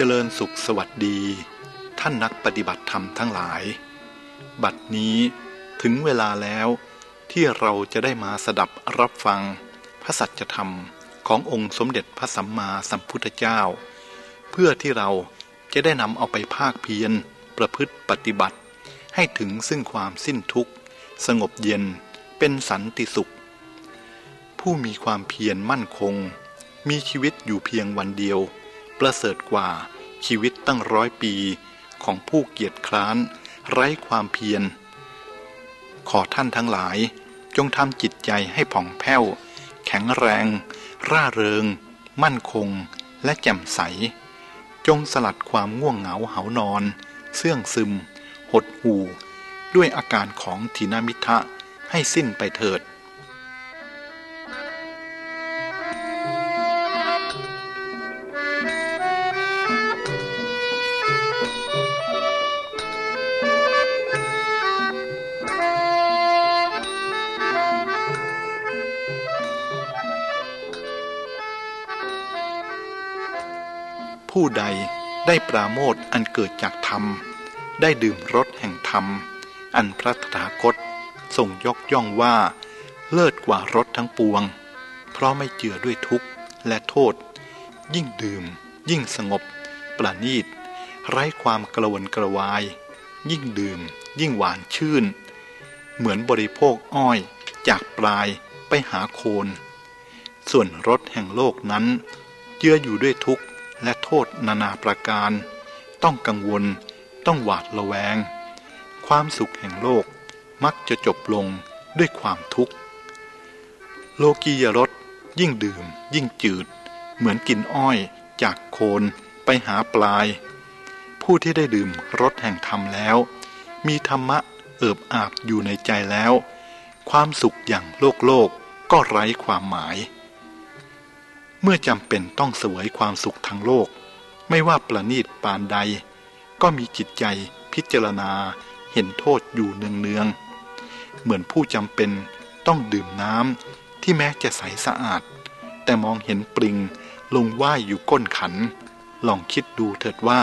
เจริญสุขสวัสดี ท่านนักปฏิบัติธรรมทั้งหลาย บัดนี้ถึงเวลาแล้วที่เราจะได้มาสดับรับฟัง พระสัจธรรมขององค์สมเด็จพระสัมมาสัมพุทธเจ้า เพื่อที่เราจะได้นำเอาไปภาคเพียรประพฤติปฏิบัติ ให้ถึงซึ่งความสิ้นทุกข์ สงบเย็นเป็นสันติสุข ผู้มีความเพียรมั่นคง มีชีวิตอยู่เพียงวันเดียว ประเสริฐกว่าชีวิตตั้งร้อยปีของผู้เกียจคร้าน ไร้ความเพียร ขอท่านทั้งหลายจงทำจิตใจให้ผ่องแผ้ว แข็งแรง ร่าเริง มั่นคง และแจ่มใส จงสลัดความง่วงเหงาเหานอน เสื่องซึม หดหู่ ด้วยอาการของทีนามิทะให้สิ้นไปเถิด ผู้ใดได้ปราโมทอันเกิดจากธรรม ได้ดื่มรสแห่งธรรม อันพระตถาคตทรงยกย่องว่า เลิศกว่ารสทั้งปวง เพราะไม่เจือด้วยทุกข์และโทษ ยิ่งดื่ม ยิ่งสงบ ประณีต ไร้ความกระวนกระวาย ยิ่งดื่ม ยิ่งหวานชื่น เหมือนบริโภคอ้อยจากปลายไปหาโคน ส่วนรสแห่งโลกนั้น เจืออยู่ด้วยทุกข์ และโทษนานาประการ ต้องกังวล ต้องหวาดระแวง ความสุขแห่งโลกมักจะจบลงด้วยความทุกข์ โลกียรสยิ่งดื่ม ยิ่งจืด เหมือนกินอ้อยจากโคนไปหาปลาย ผู้ที่ได้ดื่มรสแห่งธรรมแล้ว มีธรรมะเอิบอาบอยู่ในใจแล้ว ความสุขอย่างโลกโลกก็ไร้ความหมาย มื่อจำเป็นต้องเสวยความสุขทางโลก ไม่ว่าประณีตปานใด ก็มีจิตใจพิจารณาเห็นโทษอยู่เนืองๆ เหมือนผู้จำเป็นต้องดื่มน้ำที่แม้จะใสสะอาด แต่มองเห็นปริงลงว่ายอยู่ก้นขัน ลองคิดดูเถิดว่า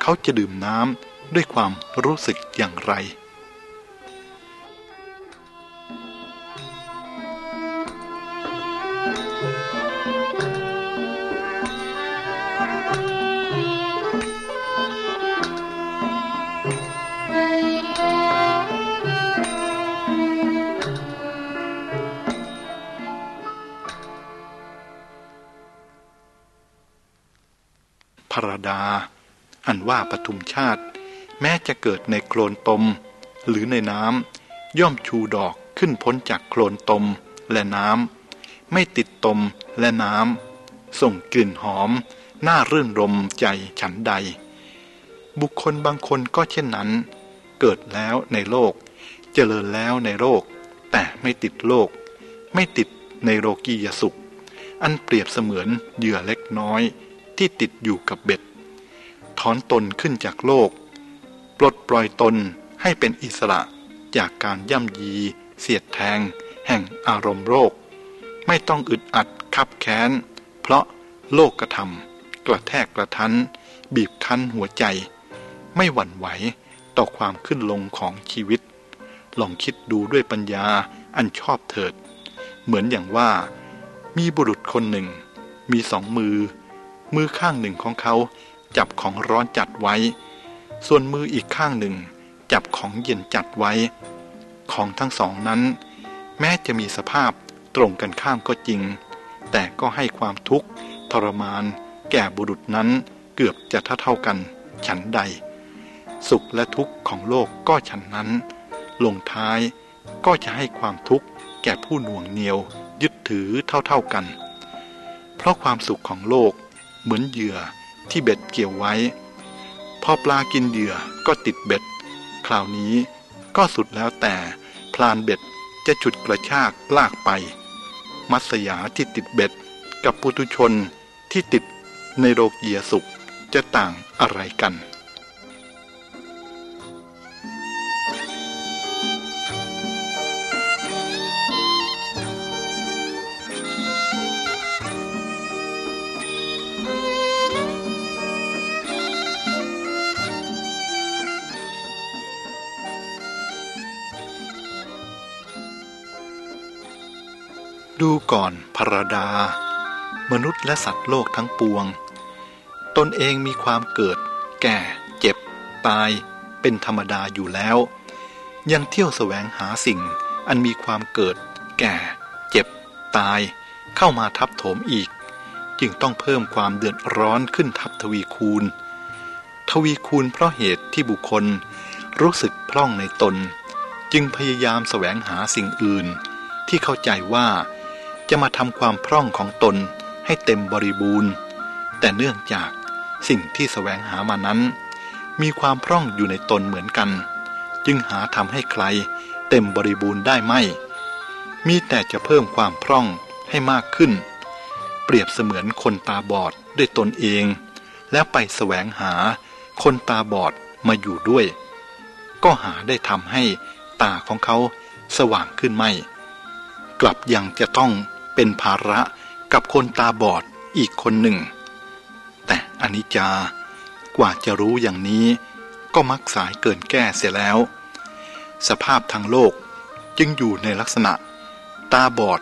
เขาจะดื่มน้ำด้วยความรู้สึกอย่างไร ปทุมชาติ แม้จะเกิดในโคลนตม หรือในน้ำย่อมชูดอกขึ้นพ้นจากโคลนตมและน้ำไม่ติดตมและน้ำส่งกลิ่นหอม น่ารื่นรมใจฉันใด บุคคลบางคนก็เช่นนั้น เกิดแล้วในโลก เจริญแล้วในโลก แต่ไม่ติดโลก ไม่ติดในโลกียสุข อันเปรียบเสมือนเหยื่อเล็กน้อยที่ติดอยู่กับเบ็ด ถอนตนขึ้นจากโลก ปลดปล่อยตนให้เป็นอิสระจากการย่ำยี เสียดแทง แห่งอารมณ์โรคไม่ต้องอึดอัดคับแค้น เพราะโลกกระทำกระแทกกระทันบีบคั้นหัวใจ ไม่หวั่นไหวต่อความขึ้นลงของชีวิต ลองคิดดูด้วยปัญญาอันชอบเถิด เหมือนอย่างว่า มีบุรุษคนหนึ่ง มีสองมือ มือข้างหนึ่งของเขา จับของร้อนจัดไว้ ส่วนมืออีกข้างหนึ่ง จับของเย็นจัดไว้ ของทั้งสองนั้น แม้จะมีสภาพตรงกันข้ามก็จริง แต่ก็ให้ความทุกข์ทรมาน แก่บุรุษนั้นเกือบจะเท่ากัน ฉันใด สุขและทุกข์ของโลกก็ฉันนั้น ลงท้ายก็จะให้ความทุกข์แก่ผู้หน่วงเหนียวยึดถือเท่าๆกัน เพราะความสุขของโลกเหมือนเหยื่อ ที่เบ็ดเกี่ยวไว้ พอปลากินเหยื่อก็ติดเบ็ด คราวนี้ก็สุดแล้วแต่พลานเบ็ดจะฉุดกระชากลากไป มัสยาที่ติดเบ็ด กับปุตุชนที่ติดในโลกียสุขจะต่างอะไรกัน ดูก่อนพระดา มนุษย์และสัตว์โลกทั้งปวง ตนเองมีความเกิด แก่ เจ็บ ตาย เป็นธรรมดาอยู่แล้ว ยังเที่ยวแสวงหาสิ่ง อันมีความเกิด แก่ เจ็บ ตาย เข้ามาทับถมอีก จึงต้องเพิ่มความเดือดร้อนขึ้นทับทวีคูณ ทวีคูณเพราะเหตุที่บุคคล รู้สึกพร่องในตน จึงพยายามแสวงหาสิ่งอื่น ที่เข้าใจว่า จะมาทำความพร่องของตนให้เต็มบริบูรณ์ แต่เนื่องจากสิ่งที่แสวงหามานั้น มีความพร่องอยู่ในตนเหมือนกัน จึงหาทำให้ใครเต็มบริบูรณ์ได้ไม่ มีแต่จะเพิ่มความพร่องให้มากขึ้น เปรียบเสมือนคนตาบอดด้วยตนเอง แล้วไปแสวงหาคนตาบอดมาอยู่ด้วย ก็หาได้ทำให้ตาของเขาสว่างขึ้นไม่ กลับยังจะต้อง เป็นภาระกับคนตาบอดอีกคนหนึ่ง แต่อนิจจากว่าจะรู้อย่างนี้ ก็มักสายเกินแก้เสียแล้ว สภาพทางโลกจึงอยู่ในลักษณะ ตาบอด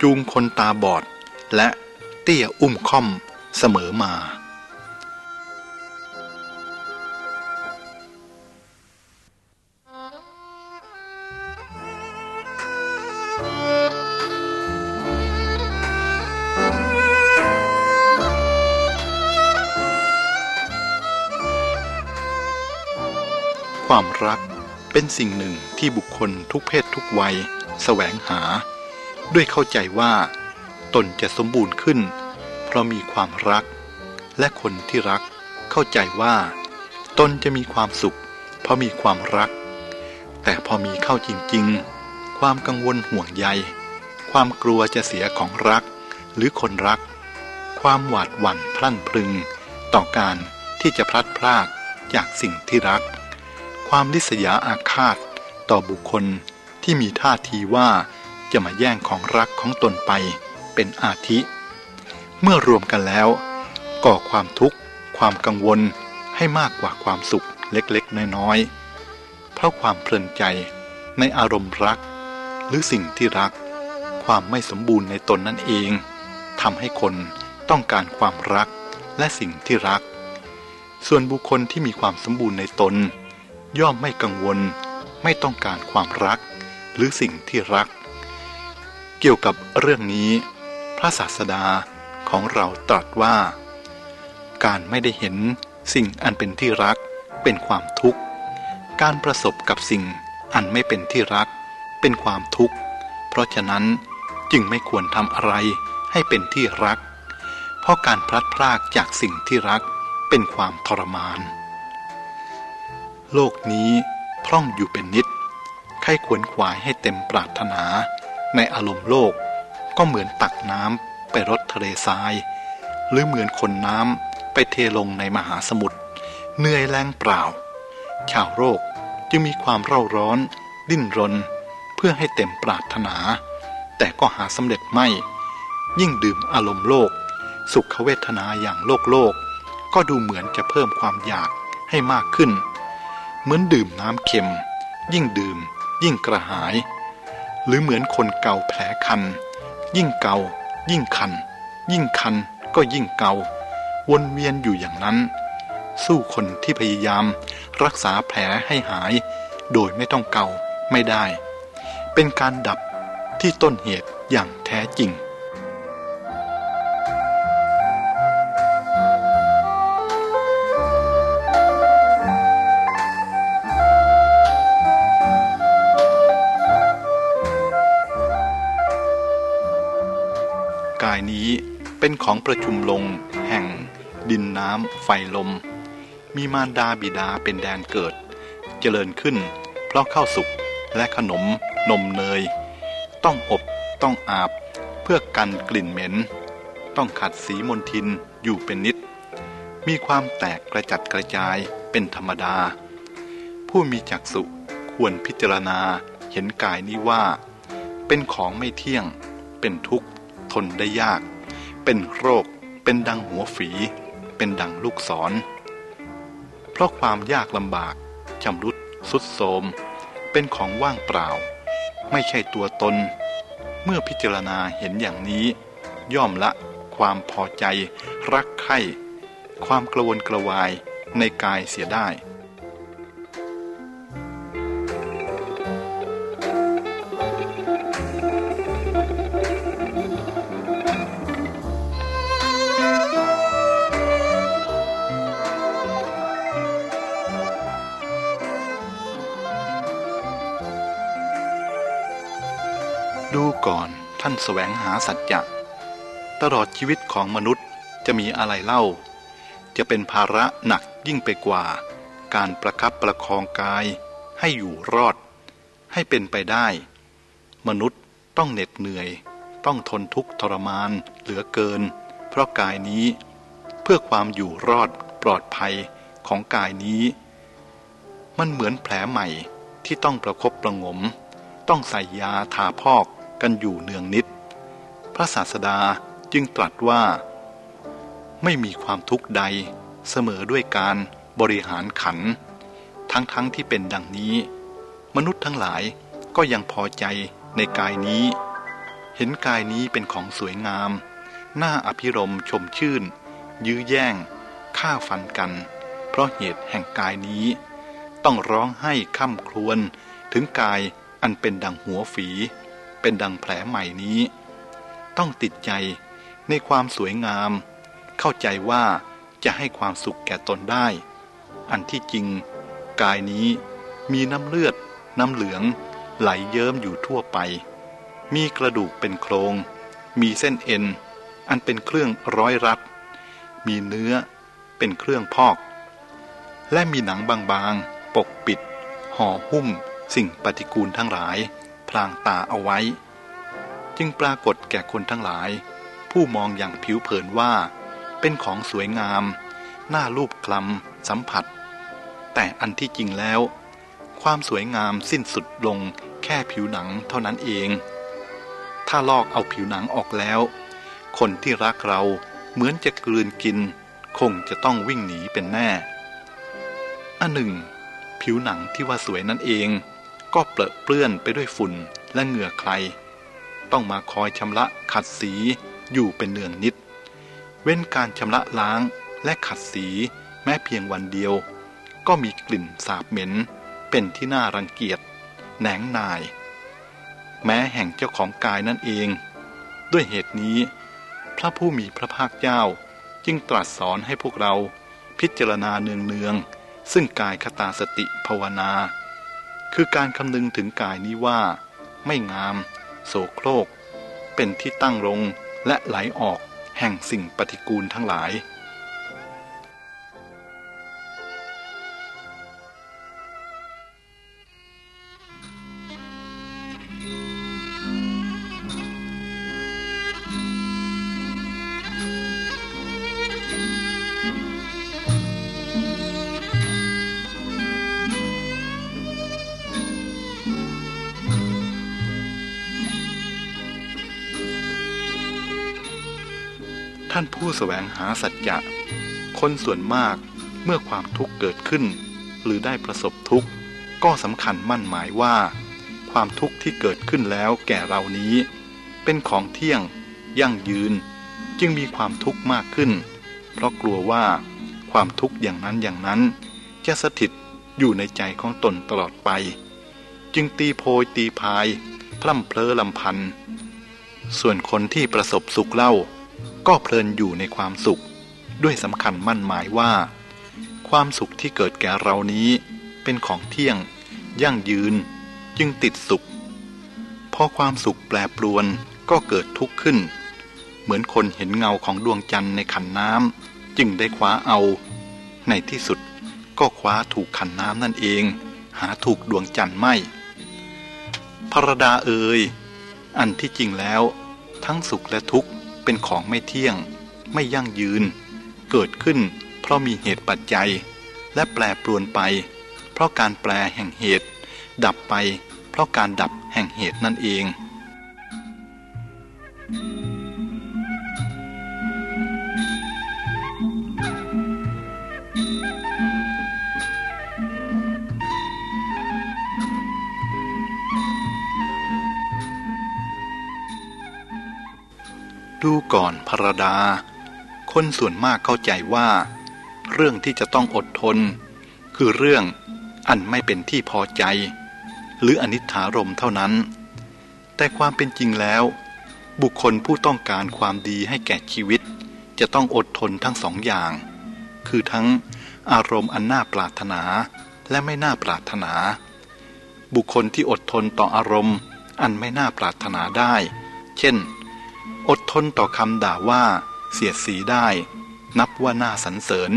จูงคนตาบอด และเตี้ยอุ้มค่อมเสมอมา ความรักเป็นสิ่งหนึ่งที่บุคคลทุกเพศทุกวัยแสวงหา ด้วยเข้าใจว่า ตนจะสมบูรณ์ขึ้น เพราะมีความรัก และคนที่รักเข้าใจว่า ตนจะมีความสุข เพราะมีความรัก แต่พอมีเข้าจริงๆ ความกังวลห่วงใย ความกลัวจะเสียของรัก หรือคนรัก ความหวาดหวั่นพลั่นพรึง ต่อการที่จะพลัดพรากจากสิ่งที่รัก ความลิษยาอาฆาตต่อบุคคลที่มีท่าทีว่าจะมาแย่งของรักของตนไปเป็นอาทิ เมื่อรวมกันแล้วก่อความทุกข์ความกังวลให้มากกว่าความสุขเล็กๆ น้อยๆ เพราะความเพลินใจในอารมณ์รัก หรือสิ่งที่รัก ความไม่สมบูรณ์ในตนนั่นเองทำให้คนต้องการความรักและสิ่งที่รัก ส่วนบุคคลที่มีความสมบูรณ์ในตน ย่อมไม่กังวล ไม่ต้องการความรัก หรือสิ่งที่รัก เกี่ยวกับเรื่องนี้ พระศาสดาของเราตรัสว่า การไม่ได้เห็นสิ่งอันเป็นที่รักเป็นความทุกข์ การประสบกับสิ่งอันไม่เป็นที่รัก เป็นความทุกข์ เพราะฉะนั้นจึงไม่ควรทำอะไรให้เป็นที่รัก เพราะการพลัดพรากจากสิ่งที่รักเป็นความทรมาน โลกนี้พร่องอยู่เป็นนิดใครขวนขวายให้เต็มปรารถนา ในอารมณ์โลกก็เหมือนตักน้ำไปรดทะเลทราย หรือเหมือนคนน้ำไปเทลงในมหาสมุทรเหนื่อยแรงเปล่า ชาวโลกจึงมีความเร่าร้อน ดิ้นรน เพื่อให้เต็มปรารถนา แต่ก็หาสำเร็จไม่ ยิ่งดื่มอารมณ์โลก สุขเวทนาอย่างโลกโลก ก็ดูเหมือนจะเพิ่มความอยากให้มากขึ้น เหมือนดื่มน้ำเค็ม ยิ่งดื่ม ยิ่งกระหาย หรือเหมือนคนเกาแผลคัน ยิ่งเกา ยิ่งคัน ยิ่งคันก็ยิ่งเกา วนเวียนอยู่อย่างนั้น สู้คนที่พยายามรักษาแผลให้หาย โดยไม่ต้องเกาไม่ได้ เป็นการดับที่ต้นเหตุอย่างแท้จริง ของประชุมลง แห่ง ดินน้ำไฟลม มีมารดาบิดาเป็นแดนเกิด เจริญขึ้น เพราะข้าวสุกและขนม นมเนย ต้องอบต้องอาบ เพื่อกันกลิ่นเหม็น ต้องขัดสีมนทินอยู่เป็นนิด มีความแตกกระจัดกระจายเป็นธรรมดา ผู้มีจักษุควรพิจารณาเห็นกายนี้ว่า เป็นของไม่เที่ยง เป็นทุกข์ทนได้ยาก เป็นโรค เป็นดังหัวฝี เป็นดังลูกศร เพราะความยากลำบากชำรุดสุดโทมเป็นของว่างเปล่า ไม่ใช่ตัวตน เมื่อพิจารณาเห็นอย่างนี้ ย่อมละความพอใจ รักใคร่ความกระวนกระวายในกายเสียได้ แสวงหาสัจจะตลอดชีวิตของมนุษย์จะมีอะไรเล่า จะเป็นภาระหนักยิ่งไปกว่า การประคับประคองกายให้อยู่รอด ให้เป็นไปได้ มนุษย์ต้องเหน็ดเหนื่อย ต้องทนทุกข์ทรมานเหลือเกิน เพราะกายนี้ เพื่อความอยู่รอดปลอดภัยของกายนี้ มันเหมือนแผลใหม่ที่ต้องประคบประงม ต้องใส่ยาทาพอก กันอยู่เนืองนิด พระศาสดาจึงตรัสว่า ไม่มีความทุกข์ใดเสมอด้วยการบริหารขัน ทั้งๆทที่เป็นดังนี้ มนุษย์ทั้งหลายก็ยังพอใจในกายนี้ เห็นกายนี้เป็นของสวยงาม น่าอภิรมชมชื่น ยื้อแย่ง ฆ่าฟันกัน เพราะเหตุแห่งกายนี้ ต้องร้องให้ค่ำครวญถึงกายอันเป็นดังหัวฝี เป็นดังแผลใหม่นี้ ต้องติดใจในความสวยงาม เข้าใจว่าจะให้ความสุขแก่ตนได้ อันที่จริง กายนี้มีน้ำเลือด น้ำเหลือง ไหลเยิ้มอยู่ทั่วไป มีกระดูกเป็นโครง มีเส้นเอ็น อันเป็นเครื่องร้อยรัด มีเนื้อเป็นเครื่องพอก และมีหนังบางๆ ปกปิด ห่อหุ้ม สิ่งปฏิกูลทั้งหลาย พลางตาเอาไว้ จึงปรากฏแก่คนทั้งหลาย ผู้มองอย่างผิวเผินว่า เป็นของสวยงาม หน่ารูปคลำสัมผัส แต่อันที่จริงแล้ว ความสวยงามสิ้นสุดลงแค่ผิวหนังเท่านั้นเอง ถ้าลอกเอาผิวหนังออกแล้ว คนที่รักเราเหมือนจะกลืนกิน คงจะต้องวิ่งหนีเป็นแน่อันหนึ่ง ผิวหนังที่ว่าสวยนั่นเอง ก็เปรอะเปื้อนไปด้วยฝุ่นและเหงื่อใคร ต้องมาคอยชำระขัดสีอยู่เป็นเนืองนิด เว้นการชำระล้างและขัดสีแม้เพียงวันเดียว ก็มีกลิ่นสาบเหม็น เป็นที่น่ารังเกียจแหนงนาย แม้แห่งเจ้าของกายนั่นเอง ด้วยเหตุนี้ พระผู้มีพระภาคเจ้าจึงตรัสสอนให้พวกเราพิจารณาเนืองๆซึ่งกายคตาสติภาวนา คือการคำนึงถึงกายนี้ว่า ไม่งาม โสโครก เป็นที่ตั้งลงและไหลออกแห่งสิ่งปฏิกูลทั้งหลาย ท่านผู้สแสวงหาสัจจะคนส่วนมากเมื่อความทุกข์เกิดขึ้น หรือได้ประสบทุกข์ ก็สำคัญมั่นหมายว่า ความทุกข์ที่เกิดขึ้นแล้วแก่เรานี้ เป็นของเที่ยง ยั่งยืน จึงมีความทุกข์มากขึ้น เพราะกลัวว่าความทุกข์อย่างนั้นอย่างนั้น จะสถิตอยู่ในใจของตนตลอดไป จึงตีโพยตีพายพร่ำเพลอลำพัน ส่วนคนที่ประสบสุขเล่า ก็เพลินอยู่ในความสุข ด้วยสำคัญมั่นหมายว่า ความสุขที่เกิดแก่เรานี้เป็นของเที่ยง ยั่งยืน จึงติดสุข พอความสุขแปรปรวนก็เกิดทุกข์ขึ้น เหมือนคนเห็นเงาของดวงจันทร์ในขันน้ำจึงได้คว้าเอา ในที่สุดก็คว้าถูกขันน้ำนั่นเอง หาถูกดวงจันทร์ไม่พระดาเอ่ยอันที่จริงแล้ว ทั้งสุขและทุกข์ เป็นของไม่เที่ยง ไม่ยั่งยืน เกิดขึ้น เพราะมีเหตุปัจจัย และแปรปรวนไป เพราะการแปรแห่งเหตุ ดับไป เพราะการดับแห่งเหตุนั่นเอง ดูก่อนพระดา คนส่วนมากเข้าใจว่า เรื่องที่จะต้องอดทน คือเรื่องอันไม่เป็นที่พอใจ หรืออนิถารมเท่านั้น แต่ความเป็นจริงแล้ว บุคคลผู้ต้องการความดีให้แก่ชีวิต จะต้องอดทนทั้งสองอย่าง คือทั้งอารมณ์อันน่าปรารถนาและไม่น่าปรารถนา บุคคลที่อดทนต่ออารมณ์อันไม่น่าปรารถนาได้ เช่น อดทนต่อคำด่าว่า เสียดสีได้ นับว่าน่าสรรเสริญ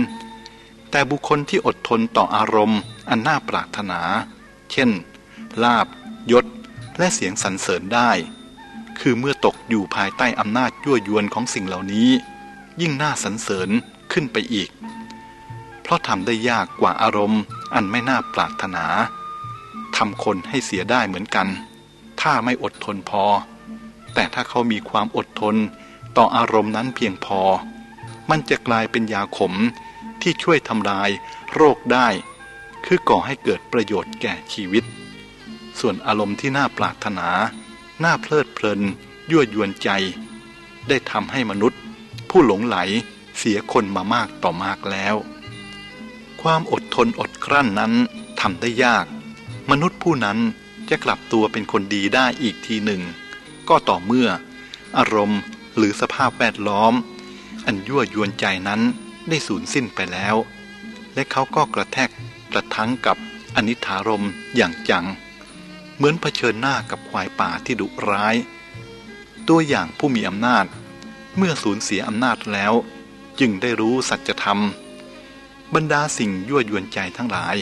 แต่บุคคลที่อดทนต่ออารมณ์ อันน่าปรารถนา เช่น ลาบยศ และเสียงสรรเสริญได้ คือเมื่อตกอยู่ภายใต้อำนาจยั่วยวนของสิ่งเหล่านี้ ยิ่งน่าสรรเสริญขึ้นไปอีก เพราะทำได้ยากกว่าอารมณ์ อันไม่น่าปรารถนาทำคนให้เสียได้เหมือนกัน ถ้าไม่อดทนพอ แต่ถ้าเขามีความอดทน ต่ออารมณ์นั้นเพียงพอ มันจะกลายเป็นยาขมที่ช่วยทำลายโรคได้ คือก่อให้เกิดประโยชน์แก่ชีวิต ส่วนอารมณ์ที่น่าปรารถนา น่าเพลิดเพลิน ยั่วยวนใจ ได้ทำให้มนุษย์ ผู้หลงไหลเสียคนมามากต่อมากแล้ว ความอดทนอดกลั้นนั้นทำได้ยาก มนุษย์ผู้นั้นจะกลับตัวเป็นคนดีได้อีกทีหนึ่ง ก็ต่อเมื่อ อารมณ์หรือสภาพแวดล้อม อันยั่วยวนใจนั้นได้สูญสิ้นไปแล้ว และเขาก็กระแทกกระทั้งกับอนิถารมอย่างจัง เหมือนเผชิญหน้ากับควายป่าที่ดุร้าย ตัวอย่างผู้มีอำนาจ เมื่อสูญเสียอำนาจแล้ว จึงได้รู้สัจธรรม บรรดาสิ่งยั่วยวนใจทั้งหลาย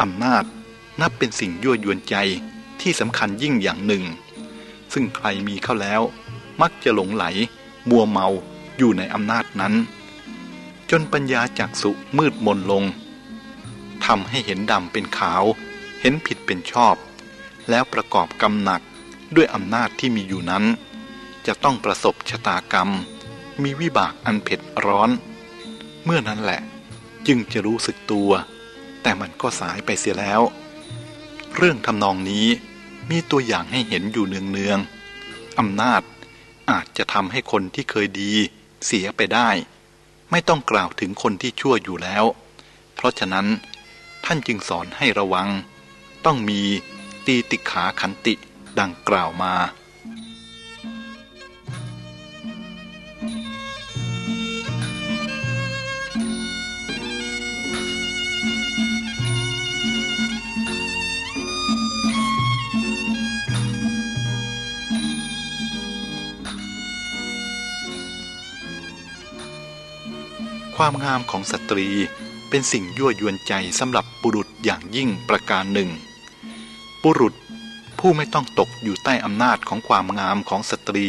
อำนาจนับเป็นสิ่งยั่วยวนใจที่สำคัญยิ่งอย่างหนึ่ง ซึ่งใครมีเข้าแล้ว มักจะหลงไหล มัวเมาอยู่ในอำนาจนั้น จนปัญญาจักสุมืดมนลงทำให้เห็นดำเป็นขาว เห็นผิดเป็นชอบ แล้วประกอบกรรมหนักด้วยอำนาจที่มีอยู่นั้น จะต้องประสบชะตากรรม มีวิบากอันเผ็ดร้อน เมื่อนั้นแหละจึงจะรู้สึกตัว แต่มันก็สายไปเสียแล้ว เรื่องทำนองนี้ มีตัวอย่างให้เห็นอยู่เนืองๆอำนาจอาจจะทำให้คนที่เคยดี เสียไปได้ ไม่ต้องกล่าวถึงคนที่ชั่วอยู่แล้ว เพราะฉะนั้นท่านจึงสอนให้ระวัง ต้องมีตีติขาขันติดังกล่าวมา ความงามของสตรีเป็นสิ่งยั่วยวนใจสำหรับบุรุษอย่างยิ่งประการหนึ่ง บุรุษผู้ไม่ต้องตกอยู่ใต้อำนาจของความงามของสตรี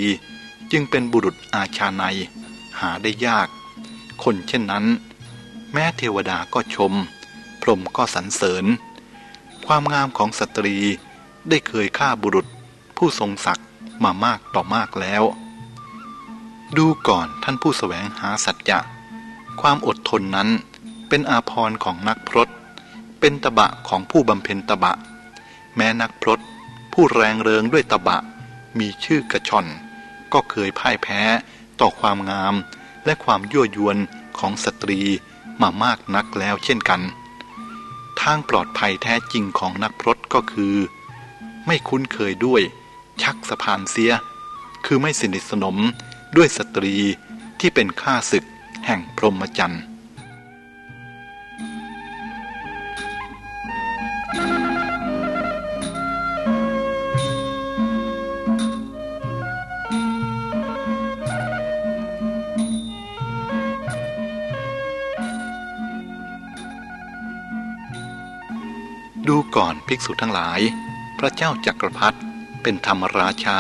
จึงเป็นบุรุษอาชาไนยหาได้ยาก คนเช่นนั้น แม้เทวดาก็ชม พรหมก็สรรเสริญ ความงามของสตรีได้เคยฆ่าบุรุษผู้ทรงศักดิ์มามากต่อมากแล้ว ดูก่อนท่านผู้สแสวงหาสัจจะ ความอดทนนั้น เป็นอาภรณ์ของนักพรตเป็นตบะของผู้บำเพ็ญตบะ แม้นักพรตผู้แรงเริงด้วยตบะ มีชื่อกระชอน ก็เคยพ่ายแพ้ต่อความงาม และความยั่วยวนของสตรีมามากนักแล้วเช่นกัน ทางปลอดภัยแท้จริงของนักพรตก็คือ ไม่คุ้นเคยด้วย ชักสะพานเสีย คือไม่สนิทสนมด้วยสตรีที่เป็นข้าศึก แห่งพรหมจรรย์ดูก่อนภิกษุทั้งหลาย พระเจ้าจักรพรรดิเป็นธรรมราชา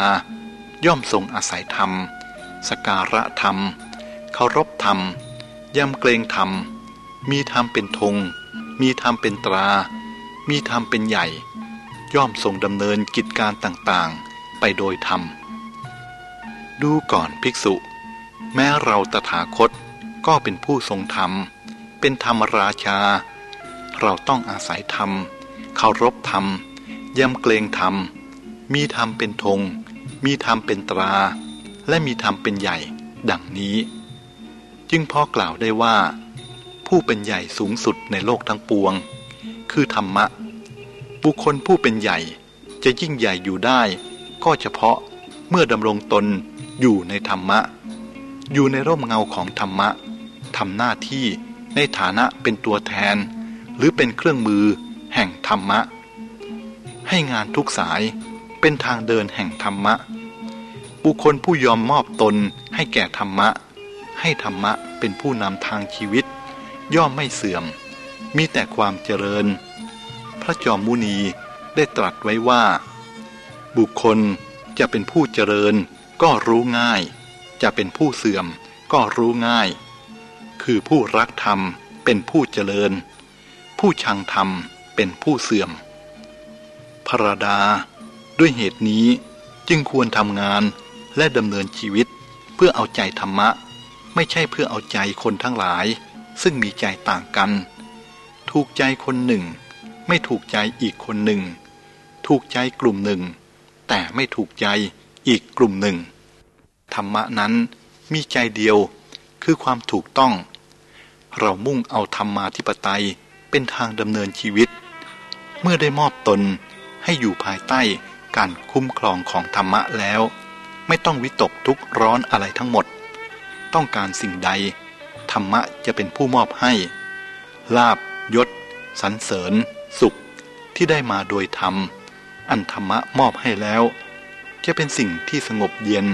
ย่อมทรงอาศัยธรรม สการะธรรม เคารพธรรม ยำเกรงธรรม มีธรรมเป็นธง มีธรรมเป็นตรา มีธรรมเป็นใหญ่ ย่อมทรงดำเนินกิจการต่างๆ ไปโดยธรรม ดูก่อนภิกษุ แม้เราตถาคตก็เป็นผู้ทรงธรรม เป็นธรรมราชา เราต้องอาศัยธรรม เคารพธรรม ยำเกรงธรรม มีธรรมเป็นธง มีธรรมเป็นตรา และมีธรรมเป็นใหญ่ ดังนี้ จึงพอกล่าวได้ว่า ผู้เป็นใหญ่สูงสุดในโลกทั้งปวง คือธรรมะ บุคคลผู้เป็นใหญ่จะยิ่งใหญ่อยู่ได้ ก็เฉพาะเมื่อดำรงตนอยู่ในธรรมะ อยู่ในร่มเงาของธรรมะทำหน้าที่ในฐานะเป็นตัวแทน หรือเป็นเครื่องมือแห่งธรรมะ ให้งานทุกสายเป็นทางเดินแห่งธรรมะ บุคคลผู้ยอมมอบตนให้แก่ธรรมะ ให้ธรรมะเป็นผู้นำทางชีวิต ย่อมไม่เสื่อม มีแต่ความเจริญ พระจอมมุนีได้ตรัสไว้ว่า บุคคลจะเป็นผู้เจริญก็รู้ง่าย จะเป็นผู้เสื่อมก็รู้ง่าย คือผู้รักธรรมเป็นผู้เจริญ ผู้ชังธรรมเป็นผู้เสื่อม พระดา ด้วยเหตุนี้จึงควรทำงานและดำเนินชีวิตเพื่อเอาใจธรรมะ ไม่ใช่เพื่อเอาใจคนทั้งหลาย ซึ่งมีใจต่างกัน ถูกใจคนหนึ่ง ไม่ถูกใจอีกคนหนึ่ง ถูกใจกลุ่มหนึ่ง แต่ไม่ถูกใจอีกกลุ่มหนึ่ง ธรรมะนั้นมีใจเดียวคือความถูกต้อง เรามุ่งเอาธรรมาธิปไตยเป็นทางดำเนินชีวิต เมื่อได้มอบตนให้อยู่ภายใต้การคุ้มครองของธรรมะแล้ว ไม่ต้องวิตกทุกข์ร้อนอะไรทั้งหมด ต้องการสิ่งใด ธรรมะจะเป็นผู้มอบให้ ลาบยศสรรเสริญ สุขที่ได้มาโดยธรรม อันธรรมะมอบให้แล้ว จะเป็นสิ่งที่สงบเย็น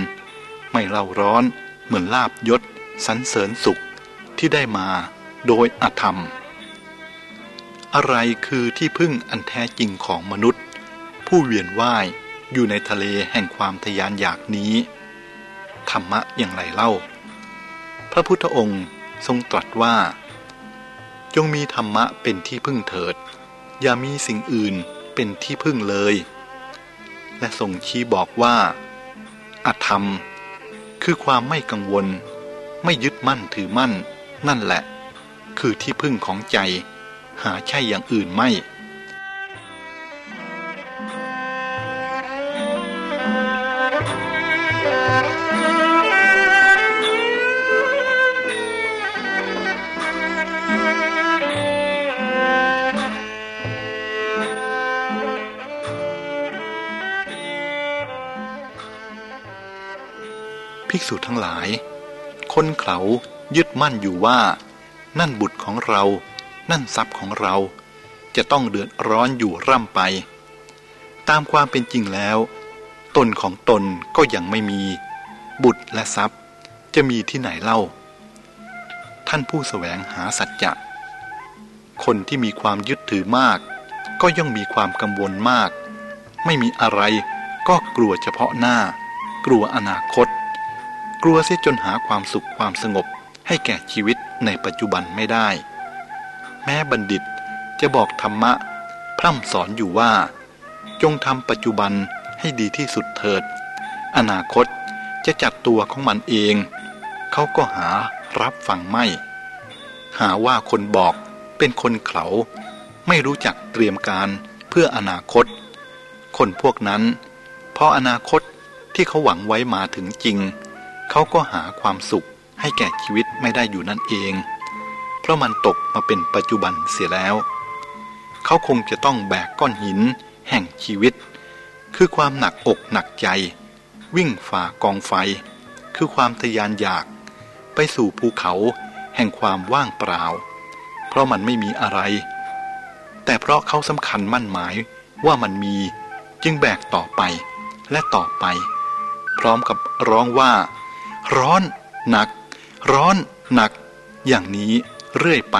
ไม่เล่าร้อนเหมือนลาบยศสรรเสริญสุขที่ได้มาโดยอธรรม อะไรคือที่พึ่งอันแท้จริงของมนุษย์ ผู้เวียนว่ายอยู่ในทะเลแห่งความทยานอยากนี้ ธรรมะอย่างไรเล่า พระพุทธองค์ทรงตรัสว่า จงมีธรรมะเป็นที่พึ่งเถิด อย่ามีสิ่งอื่นเป็นที่พึ่งเลย และทรงชี้บอกว่าอธรรม คือความไม่กังวล ไม่ยึดมั่นถือมั่น นั่นแหละ คือที่พึ่งของใจ หาใช่อย่างอื่นไม่ กษุทั้งหลาย คนเขายึดมั่นอยู่ว่า นั่นบุตรของเรา นั่นทรัพย์ของเรา จะต้องเดือดร้อนอยู่ร่ำไป ตามความเป็นจริงแล้ว ตนของตนก็ยังไม่มี บุตรและทรัพย์จะมีที่ไหนเล่า ท่านผู้สแสวงหาสัจจะ คนที่มีความยึดถือมาก ก็ย่อมมีความกังวลมาก ไม่มีอะไรก็กลัวเฉพาะหน้า กลัวอนาคต กลัวเสียจนหาความสุขความสงบให้แก่ชีวิตในปัจจุบันไม่ได้ แม้บัณฑิตจะบอกธรรมะ พร่ำสอนอยู่ว่า จงทำปัจจุบันให้ดีที่สุดเถิด อนาคตจะจัดตัวของมันเอง เขาก็หารับฟังไม่ หาว่าคนบอกเป็นคนเขาไม่รู้จักเตรียมการเพื่ออนาคต คนพวกนั้นพออนาคตที่เขาหวังไว้มาถึงจริง เขาก็หาความสุขให้แก่ชีวิตไม่ได้อยู่นั่นเอง เพราะมันตกมาเป็นปัจจุบันเสียแล้ว เขาคงจะต้องแบกก้อนหิน แห่งชีวิต คือความหนักอกหนักใจ วิ่งฝ่ากองไฟ คือความทยานอยาก ไปสู่ภูเขาแห่งความว่างเปล่า เพราะมันไม่มีอะไร แต่เพราะเขาสำคัญมั่นหมายว่ามันมีจึงแบกต่อไปและต่อไป พร้อมกับร้องว่า ร้อน หนัก ร้อน หนัก อย่างนี้เรื่อยไป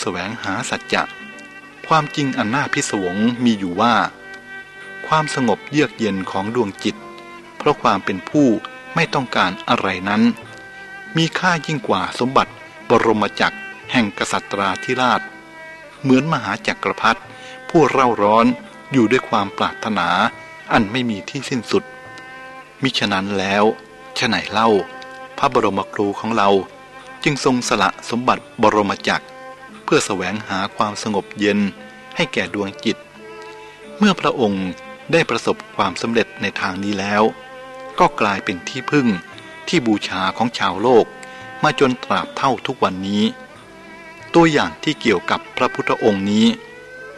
แสวงหาสัจจะ ความจริงอันน่าพิศวงมีอยู่ว่า ความสงบเยือกเย็นของดวงจิต เพราะความเป็นผู้ไม่ต้องการอะไรนั้น มีค่ายิ่งกว่าสมบัติบรมจักรแห่งกษัตราธิราช เหมือนมหาจักรพรรดิผู้เร่าร้อนอยู่ด้วยความปรารถนาอันไม่มีที่สิ้นสุด มิฉะนั้นแล้วฉไหนเล่า พระบรมครูของเราจึงทรงสละสมบัติบรมจักร พื่อแสวงหาความสงบเย็นให้แก่ดวงจิต เมื่อพระองค์ได้ประสบความสำเร็จในทางนี้แล้ว ก็กลายเป็นที่พึ่งที่บูชาของชาวโลก มาจนตราบเท่าทุกวันนี้ ตัวอย่างที่เกี่ยวกับพระพุทธองค์นี้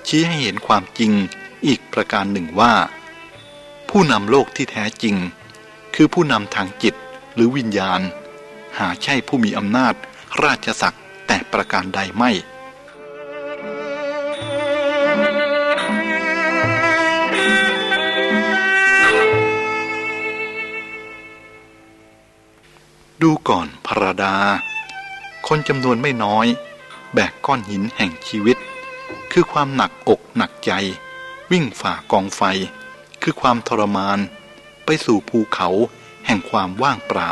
ชี้ให้เห็นความจริงอีกประการหนึ่งว่า ผู้นำโลกที่แท้จริง คือผู้นำทางจิตหรือวิญญาณ หาใช่ผู้มีอำนาจราชศักดิ์แต่ประการใดไม่ ดูก่อนพระดา คนจำนวนไม่น้อย แบกก้อนหินแห่งชีวิต คือความหนักอกหนักใจ วิ่งฝ่ากองไฟ คือความทรมาน ไปสู่ภูเขาแห่งความว่างเปล่า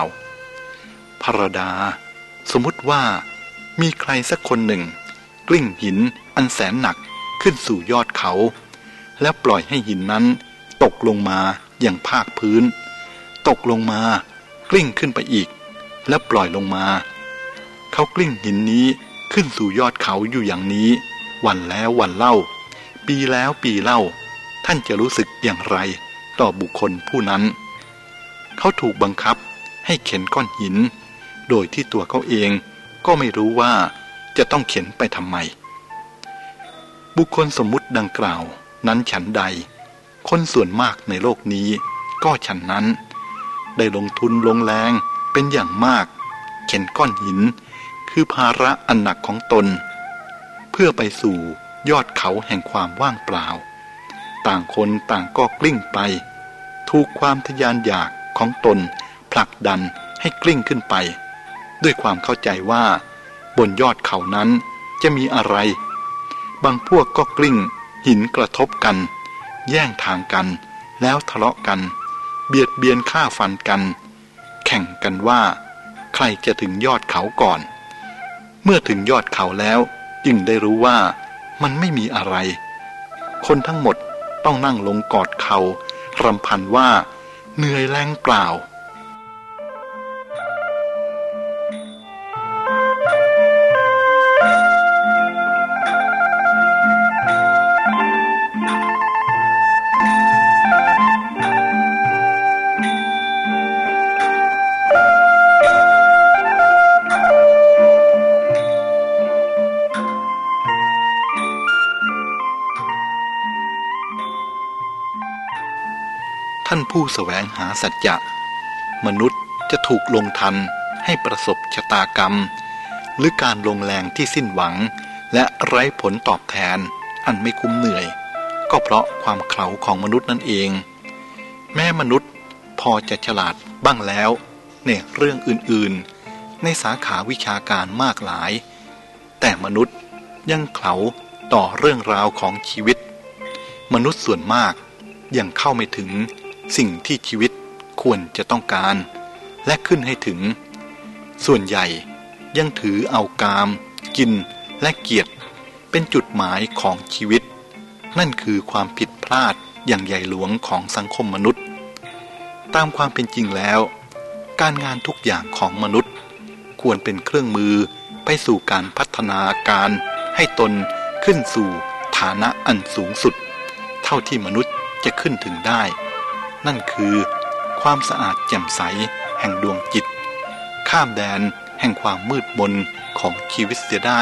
พระดา สมมติว่า มีใครสักคนหนึ่ง กลิ้งหินอันแสนหนักขึ้นสู่ยอดเขา แล้วปล่อยให้หินนั้น ตกลงมาอย่างภาคพื้น ตกลงมากลิ้งขึ้นไปอีก แล้วปล่อยลงมา เขากลิ้งหินนี้ขึ้นสู่ยอดเขาอยู่อย่างนี้ วันแล้ววันเล่า ปีแล้วปีเล่า ท่านจะรู้สึกอย่างไร ต่อบุคคลผู้นั้น เขาถูกบังคับให้เข็นก้อนหิน โดยที่ตัวเขาเองก็ไม่รู้ว่าจะต้องเข็นไปทำไม บุคคลสมมุติดังกล่าวนั้นฉันใด คนส่วนมากในโลกนี้ก็ฉันนั้น ได้ลงทุนลงแรง เป็นอย่างมาก เข็นก้อนหิน คือภาระอันหนักของตน เพื่อไปสู่ยอดเขาแห่งความว่างเปล่า ต่างคนต่างก็กลิ้งไป ถูกความทยานอยากของตน ผลักดันให้กลิ้งขึ้นไป ด้วยความเข้าใจว่า บนยอดเขานั้นจะมีอะไร บางพวกก็กลิ้ง หินกระทบกัน แย่งทางกัน แล้วทะเลาะกัน เบียดเบียนฆ่าฟันกัน แข่งกันว่า ใครจะถึงยอดเขาก่อน เมื่อถึงยอดเขาแล้วจึงได้รู้ว่ามันไม่มีอะไร คนทั้งหมดต้องนั่งลงกอดเขารำพันว่า เหนื่อยแรงเปล่า ผู้สแสวงหาสัจจะ มนุษย์จะถูกลงทันให้ประสบชะตากรรม หรือการลงแรงที่สิ้นหวัง และไร้ผลตอบแทน อันไม่คุ้มเหนื่อย ก็เพราะความเข่าของมนุษย์นั่นเอง แม่มนุษย์พอจะฉลาดบ้างแล้ว ในเรื่องอื่นๆ ในสาขาวิชาการมากหลาย แต่มนุษย์ยังเข่าต่อเรื่องราวของชีวิต มนุษย์ส่วนมากยังเข้าไม่ถึง สิ่งที่ชีวิตควรจะต้องการ และขึ้นให้ถึง ส่วนใหญ่ยังถือเอากาม กินและเกียรติเป็นจุดหมายของชีวิต นั่นคือความผิดพลาดอย่างใหญ่หลวงของสังคมมนุษย์ ตามความเป็นจริงแล้ว การงานทุกอย่างของมนุษย์ ควรเป็นเครื่องมือไปสู่การพัฒนาการให้ตนขึ้นสู่ฐานะอันสูงสุด เท่าที่มนุษย์จะขึ้นถึงได้ นั่นคือ ความสะอาดแจ่มใสแห่งดวงจิต ข้ามแดนแห่งความมืดมนของชีวิตเสียได้